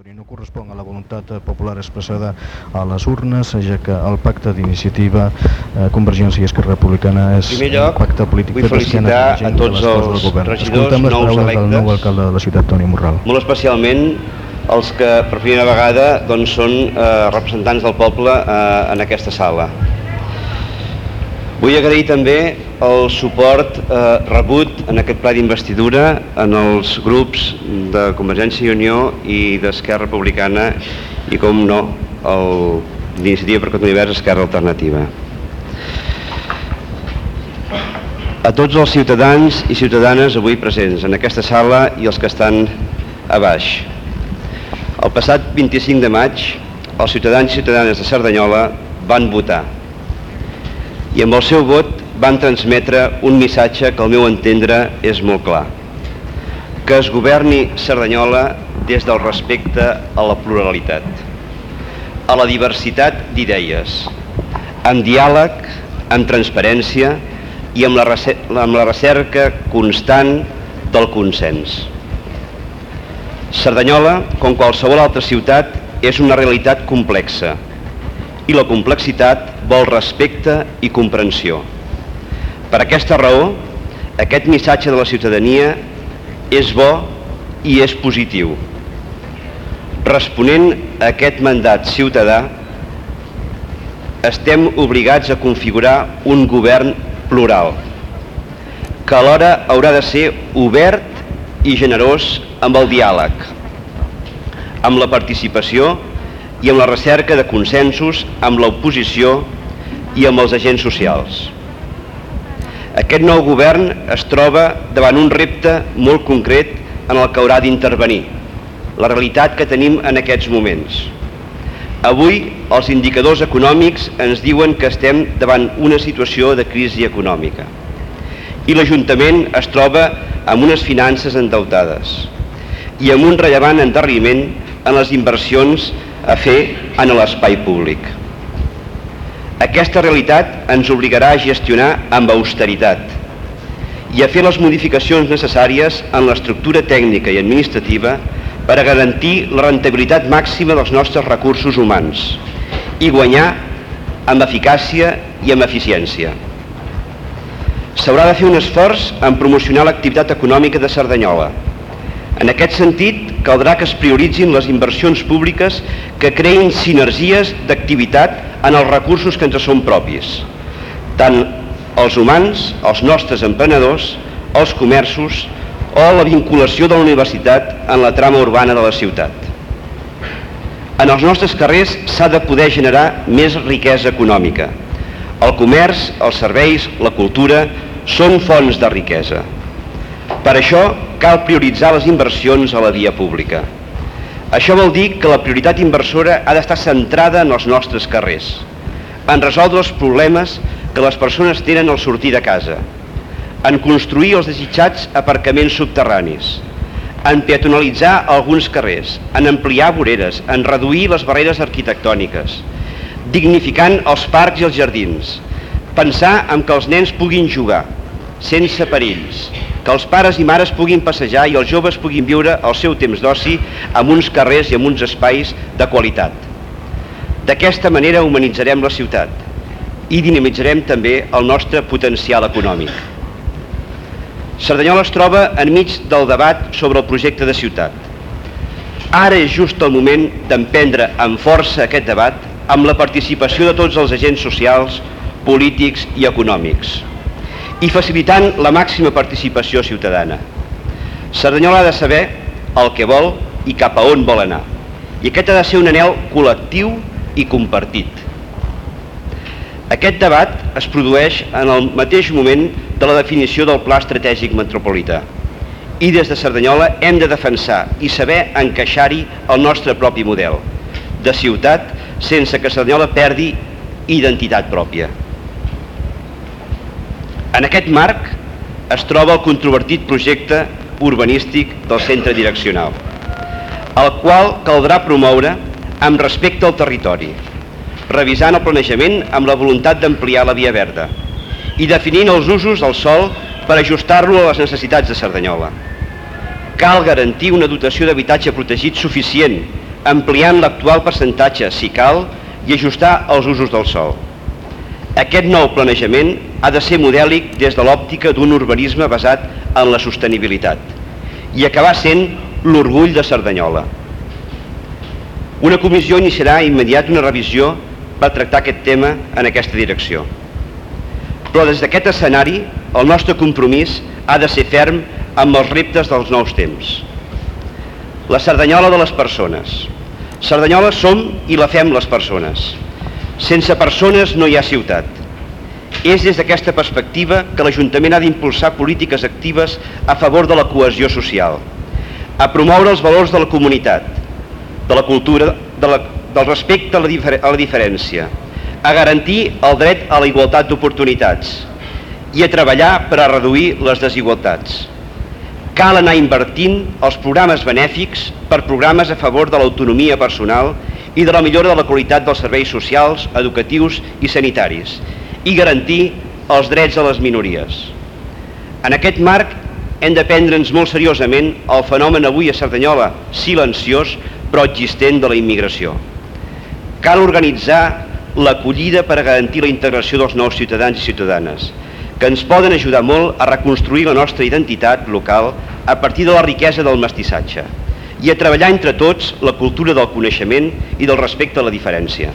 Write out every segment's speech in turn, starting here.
moratòria no correspon a la voluntat eh, popular expressada a les urnes, ja que el pacte d'iniciativa eh, Convergència i Esquerra Republicana és lloc, un pacte polític vull d'esquena felicitar a tots els regidors les nous paraules del electes. nou alcalde de la ciutat, Toni Morral. molt especialment els que per primera vegada doncs, són eh, representants del poble eh, en aquesta sala. Vull agrair també el suport eh, rebut en aquest pla d'investidura en els grups de Convergència i Unió i d'Esquerra Republicana i, com no, el d'Iniciativa per Catalunya Verds Esquerra Alternativa. A tots els ciutadans i ciutadanes avui presents en aquesta sala i els que estan a baix. El passat 25 de maig, els ciutadans i ciutadanes de Cerdanyola van votar i amb el seu vot van transmetre un missatge que al meu entendre és molt clar. Que es governi Cerdanyola des del respecte a la pluralitat, a la diversitat d'idees, amb diàleg, amb transparència i amb la, amb la recerca constant del consens. Cerdanyola, com qualsevol altra ciutat, és una realitat complexa i la complexitat vol respecte i comprensió. Per aquesta raó, aquest missatge de la ciutadania és bo i és positiu. Responent a aquest mandat ciutadà, estem obligats a configurar un govern plural, que alhora haurà de ser obert i generós amb el diàleg, amb la participació i amb la recerca de consensos amb l'oposició i amb els agents socials. Aquest nou govern es troba davant un repte molt concret en el que haurà d'intervenir, la realitat que tenim en aquests moments. Avui els indicadors econòmics ens diuen que estem davant una situació de crisi econòmica i l'Ajuntament es troba amb unes finances endeutades i amb un rellevant endarreriment en les inversions a fer en l'espai públic. Aquesta realitat ens obligarà a gestionar amb austeritat i a fer les modificacions necessàries en l'estructura tècnica i administrativa per a garantir la rentabilitat màxima dels nostres recursos humans i guanyar amb eficàcia i amb eficiència. S'haurà de fer un esforç en promocionar l'activitat econòmica de Cerdanyola. En aquest sentit, caldrà que es prioritzin les inversions públiques que creïn sinergies d'activitat en els recursos que ens són propis, tant els humans, els nostres emprenedors, els comerços o la vinculació de la universitat en la trama urbana de la ciutat. En els nostres carrers s'ha de poder generar més riquesa econòmica. El comerç, els serveis, la cultura són fonts de riquesa. Per això cal prioritzar les inversions a la via pública. Això vol dir que la prioritat inversora ha d'estar centrada en els nostres carrers, en resoldre els problemes que les persones tenen al sortir de casa, en construir els desitjats aparcaments subterranis, en peatonalitzar alguns carrers, en ampliar voreres, en reduir les barreres arquitectòniques, dignificant els parcs i els jardins, pensar en que els nens puguin jugar, sense perills, que els pares i mares puguin passejar i els joves puguin viure el seu temps d'oci amb uns carrers i amb uns espais de qualitat. D'aquesta manera humanitzarem la ciutat i dinamitzarem també el nostre potencial econòmic. Cerdanyola es troba enmig del debat sobre el projecte de ciutat. Ara és just el moment d'emprendre amb força aquest debat amb la participació de tots els agents socials, polítics i econòmics i facilitant la màxima participació ciutadana. Cerdanyola ha de saber el que vol i cap a on vol anar. I aquest ha de ser un anel col·lectiu i compartit. Aquest debat es produeix en el mateix moment de la definició del Pla Estratègic Metropolità. I des de Cerdanyola hem de defensar i saber encaixar-hi el nostre propi model de ciutat sense que Cerdanyola perdi identitat pròpia. En aquest marc es troba el controvertit projecte urbanístic del centre direccional, el qual caldrà promoure amb respecte al territori, revisant el planejament amb la voluntat d'ampliar la via verda i definint els usos del sol per ajustar-lo a les necessitats de Cerdanyola. Cal garantir una dotació d'habitatge protegit suficient ampliant l'actual percentatge si cal i ajustar els usos del sol. Aquest nou planejament ha de ser modèlic des de l'òptica d'un urbanisme basat en la sostenibilitat i acabar sent l'orgull de Cerdanyola. Una comissió iniciarà immediat una revisió per tractar aquest tema en aquesta direcció. Però des d'aquest escenari, el nostre compromís ha de ser ferm amb els reptes dels nous temps. La Cerdanyola de les persones. Cerdanyola som i la fem les persones. Sense persones no hi ha ciutat. És des d'aquesta perspectiva que l'Ajuntament ha d'impulsar polítiques actives a favor de la cohesió social, a promoure els valors de la comunitat, de la cultura, de la, del respecte a la, difer a la diferència, a garantir el dret a la igualtat d'oportunitats i a treballar per a reduir les desigualtats. Cal anar invertint els programes benèfics per programes a favor de l'autonomia personal i de la millora de la qualitat dels serveis socials, educatius i sanitaris i garantir els drets de les minories. En aquest marc hem de prendre'ns molt seriosament el fenomen avui a Cerdanyola silenciós però existent de la immigració. Cal organitzar l'acollida per a garantir la integració dels nous ciutadans i ciutadanes, que ens poden ajudar molt a reconstruir la nostra identitat local a partir de la riquesa del mestissatge i a treballar entre tots la cultura del coneixement i del respecte a la diferència.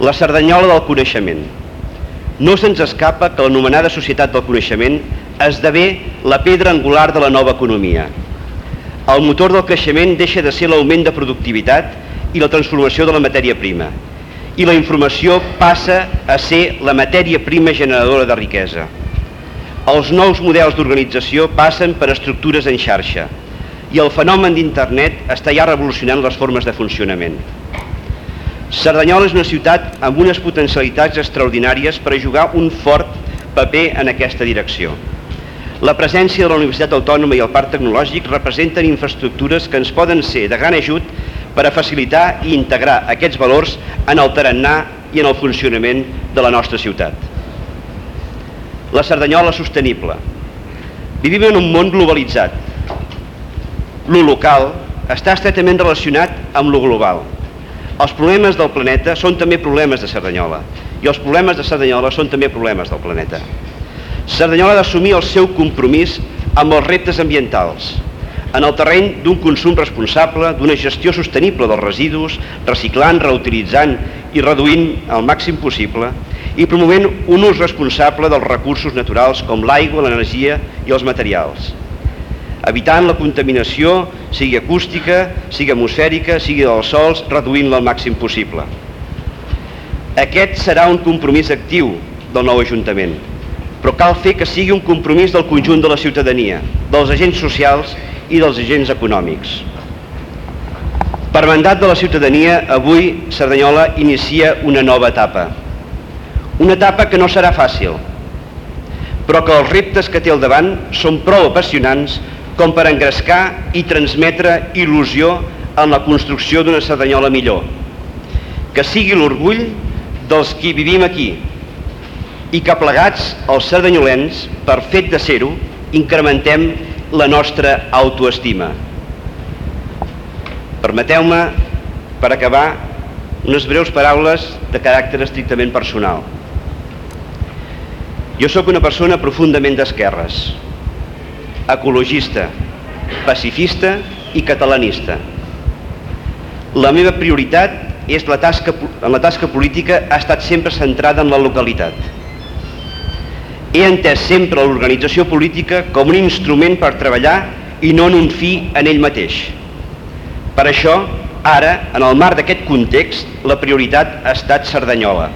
La Cerdanyola del coneixement. No se'ns escapa que l'anomenada societat del coneixement esdevé la pedra angular de la nova economia. El motor del creixement deixa de ser l'augment de productivitat i la transformació de la matèria prima i la informació passa a ser la matèria prima generadora de riquesa. Els nous models d'organització passen per estructures en xarxa i el fenomen d'internet està ja revolucionant les formes de funcionament. Cerdanyola és una ciutat amb unes potencialitats extraordinàries per a jugar un fort paper en aquesta direcció. La presència de la Universitat Autònoma i el Parc Tecnològic representen infraestructures que ens poden ser de gran ajut per a facilitar i integrar aquests valors en el tarannà i en el funcionament de la nostra ciutat. La Cerdanyola sostenible. Vivim en un món globalitzat. Lo local està estretament relacionat amb lo global. Els problemes del planeta són també problemes de Cerdanyola i els problemes de Cerdanyola són també problemes del planeta. Cerdanyola ha d'assumir el seu compromís amb els reptes ambientals, en el terreny d'un consum responsable, d'una gestió sostenible dels residus, reciclant, reutilitzant i reduint al màxim possible i promovent un ús responsable dels recursos naturals com l'aigua, l'energia i els materials evitant la contaminació, sigui acústica, sigui atmosfèrica, sigui dels sols, reduint-la al màxim possible. Aquest serà un compromís actiu del nou Ajuntament, però cal fer que sigui un compromís del conjunt de la ciutadania, dels agents socials i dels agents econòmics. Per mandat de la ciutadania, avui Cerdanyola inicia una nova etapa. Una etapa que no serà fàcil, però que els reptes que té al davant són prou apassionants com per engrescar i transmetre il·lusió en la construcció d'una Cerdanyola millor. Que sigui l'orgull dels qui vivim aquí i que plegats els cerdanyolens, per fet de ser-ho, incrementem la nostra autoestima. Permeteu-me, per acabar, unes breus paraules de caràcter estrictament personal. Jo sóc una persona profundament d'esquerres, ecologista, pacifista i catalanista. La meva prioritat és la tasca, en la tasca política ha estat sempre centrada en la localitat. He entès sempre l'organització política com un instrument per treballar i no en un fi en ell mateix. Per això, ara, en el marc d'aquest context, la prioritat ha estat Cerdanyola.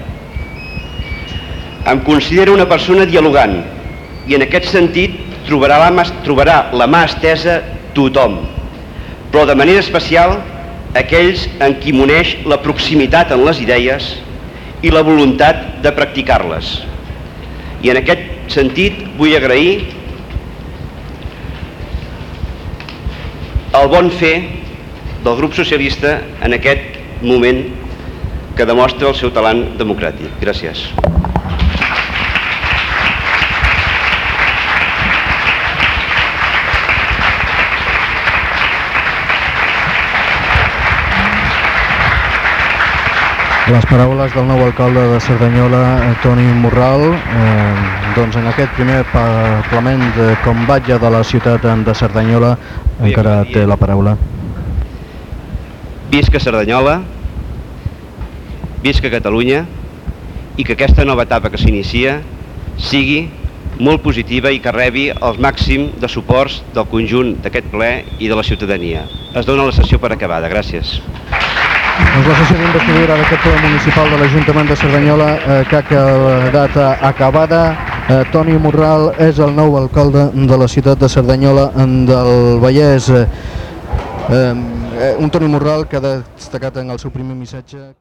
Em considero una persona dialogant i en aquest sentit trobarà la mà, trobarà la mà estesa tothom, però de manera especial aquells en qui m'uneix la proximitat en les idees i la voluntat de practicar-les. I en aquest sentit vull agrair el bon fer del grup socialista en aquest moment que demostra el seu talent democràtic. Gràcies. Les paraules del nou alcalde de Cerdanyola, Toni Morral, eh, doncs en aquest primer parlament de combatge de la ciutat de Cerdanyola encara té la paraula. Visca Cerdanyola, visca Catalunya i que aquesta nova etapa que s'inicia sigui molt positiva i que rebi el màxim de suports del conjunt d'aquest ple i de la ciutadania. Es dona la sessió per acabada. Gràcies. Doncs la sessió d'investidura d'aquest ple municipal de l'Ajuntament de Cerdanyola eh, que ha quedat acabada. Eh, Toni Morral és el nou alcalde de la ciutat de Cerdanyola en del Vallès. Eh, eh, un Toni Morral que ha destacat en el seu primer missatge